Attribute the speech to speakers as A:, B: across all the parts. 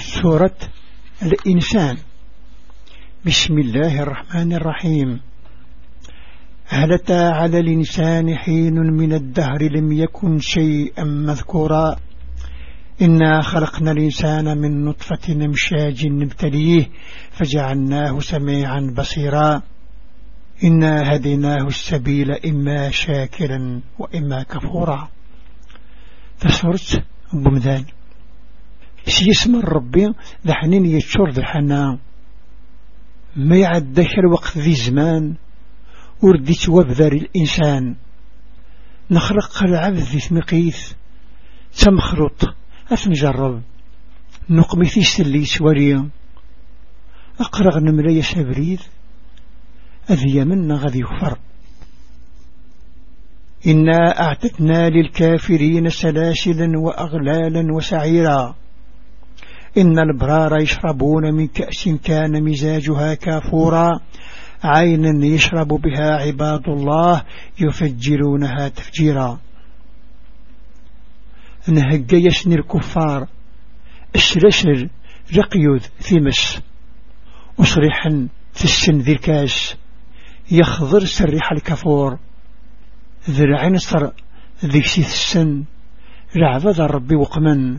A: سورة الإنسان. بسم الله الرحمن الرحيم. هل أتى على الإنسان حين من الدهر لم يكن شيئا مذكورا؟ إنا خلقنا الإنسان من نطفة نمشاج نبتليه فجعلناه سميعا بصيرا. إنا هديناه السبيل إما شاكرا وإما كفورا. فسرت بمذان سيسم الربي ذحنين يتشور ذحنا ما يعدش الوقت ذي زمان ورديت وبذر الإنسان. نخرق العبد ذي ثمقيث تمخرط أفنجرب نقمي في سلي سوريا أقرغ نملي سبريد أذي منا غذي يغفر إنا أعتدنا للكافرين سلاسلا وأغلالا وسعيرا. إن البرار يشربون من كأس كان مزاجها كافورا. عينا يشرب بها عباد الله يفجرونها تفجيرا. نهج يسني الكفار. السلسل رقيود ثمس وصريحا في السن ذي الكاس. يخضر سريح الكفور. ذرعين صر ذي السن. رعب ربي وقمن.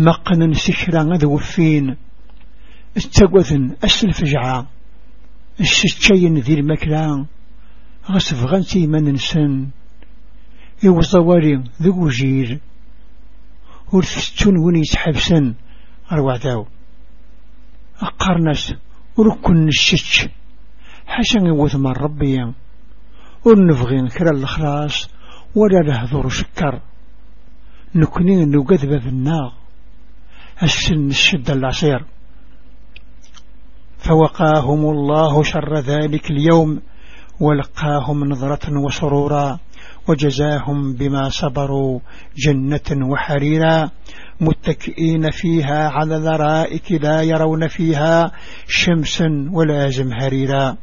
A: مقنا سكرا ذوفين استقوذن أسل فجعا الشتشين ذي المكلا غصف غنتي من نسن. يوصواري ذو جير ورثستون وني يتحبسن أروع ذاو. أقرنس وركن الشتش حسن يوث من ربي. ونفغين كرا الخلاص. ولا لهذور شكر. نكنين نقذب في النار السن الشدة العصير فوقاهم الله شر ذلك اليوم ولقاهم نظرة وسرورا وجزاهم بما صبروا جنة وحريرا. متكئين فيها على ذرائك لا يرون فيها شمسا ولا زمهريرا.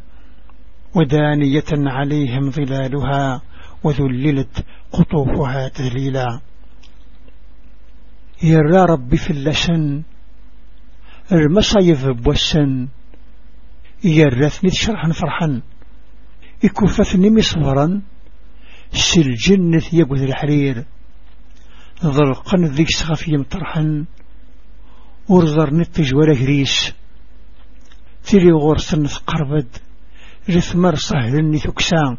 A: ودانية عليهم ظلالها وذللت قطوفها تذليلا. يرى ربي في اللسن المصايف بوسن يرثني شرحا فرحا يكففني مصورا سلجنة يقوذ الحرير ضرقا ذيك سغفي مطرحا ورزرني التجوال هريس تري غرسن في قربد رثمر سهلني ثكسان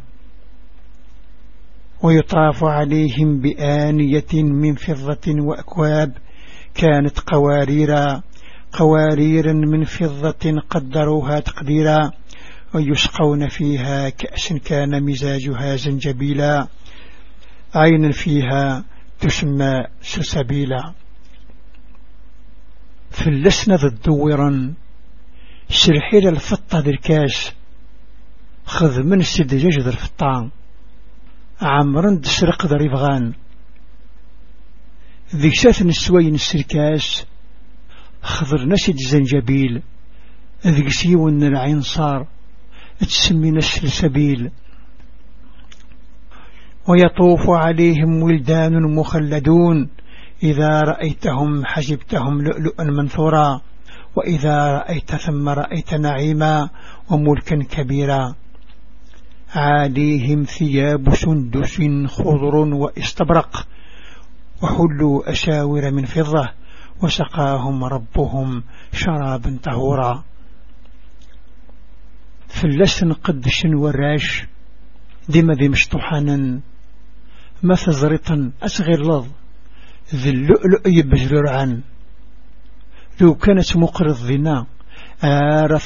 A: ويطاف عليهم بآنية من فضة وأكواب كانت قواريرا. قوارير من فضة قدروها تقديرا. ويسقون فيها كأس كان مزاجها زنجبيلا. عين فيها تسمى سلسبيلا فلسنا ضدورا سرحيل الفطة ذركاس خذ من السدجاج ذر الفطان عمرا دسرق ذر يفغان ذيك ساث نسوين السركاس خضر نسد زنجبيل ذيك سيون العين صار تسمي نسل سبيل. ويطوف عليهم ولدان مخلدون إذا رأيتهم حجبتهم لؤلؤا منثورا وإذا رأيت ثم رأيت نعيما وملكا كبيرا. عاليهم ثياب سندس خضر واستبرق وحلوا أساور من فضة وسقاهم ربهم شرابا طهورا. فلسن قدش وراش ديما ذي مشطحانا ما تزرطا أصغر لظ ذي اللؤلؤ يبجرر عن لو كانت مقرض ذنا آر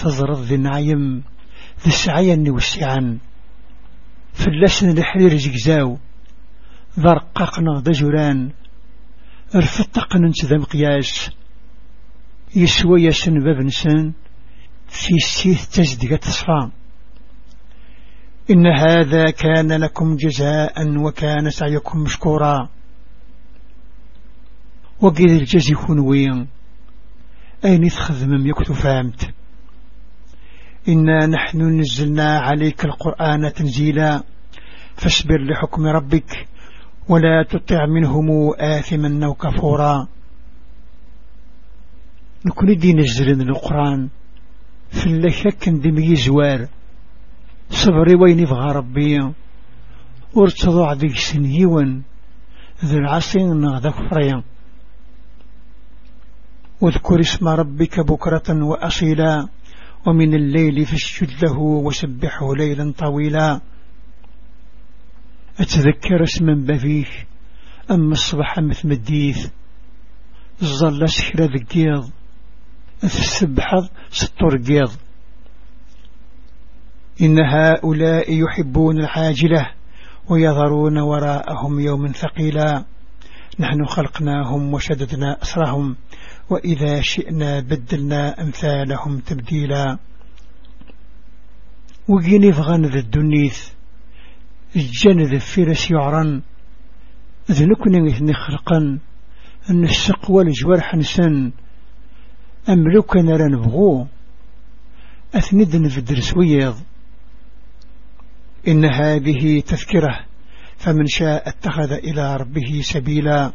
A: ذي نعيم ذي السعيا وسعا فلسن الحرير زقزاو ذرققنا دجران رفتقنا ذا مقياس يسوى يسن باب نسن في السيث تزدق تصفى. إن هذا كان لكم جزاء وكان سعيكم مشكورا. وقيد الجزي خنوين أين تخذم يكتو فهمت إنا نحن نزلنا عليك القرآن تنزيلا فاصبر لحكم ربك ولا تطع منهم آثما أو كفورا. نكون دي نزلن القرآن. الله شك دمي زوار. صبري وين يبغى ربي. ورتضع ذيك سنيون. ذي العصين نغذى فريا واذكر اسم ربك بكرة وأصيلا. ومن الليل فاسجد له وسبحه ليلا طويلا. أتذكر اسما بفيه أما الصبح مثل مديث الظل سكرة ذقيض السبحض ستر قيض إن هؤلاء يحبون العاجلة ويذرون وراءهم يوما ثقيلا. نحن خلقناهم وشددنا أسرهم وإذا شئنا بدلنا أمثالهم تبديلا. وقيني فغان ذا الدنيث الجن ذا فيرس يعرن ذا نكون مثني خلقا أن السقوى الجوار حنسن أملك نرى نبغو أثند نفدر سويض إن هذه تذكرة فمن شاء اتخذ إلى ربه سبيلا.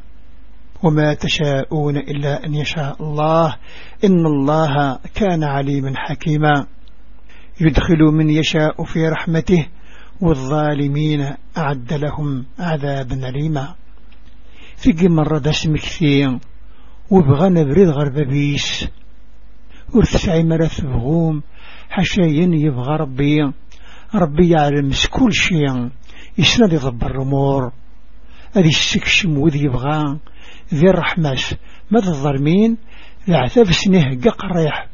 A: وما تشاءون إلا أن يشاء الله إن الله كان عليما حكيما. يدخل من يشاء في رحمته والظالمين أعد لهم عذابا أليما. في مرة دسم كثير وبغى نبرد غرببيس ورثسعي مرث بغوم حشاين يبغى ربي. ربي يعلم كل شيء. يسند يضبر الأمور. هذه السكشم وذي يبغى. ذي الرحمة. ماذا الظلمين العذاب سنه قريح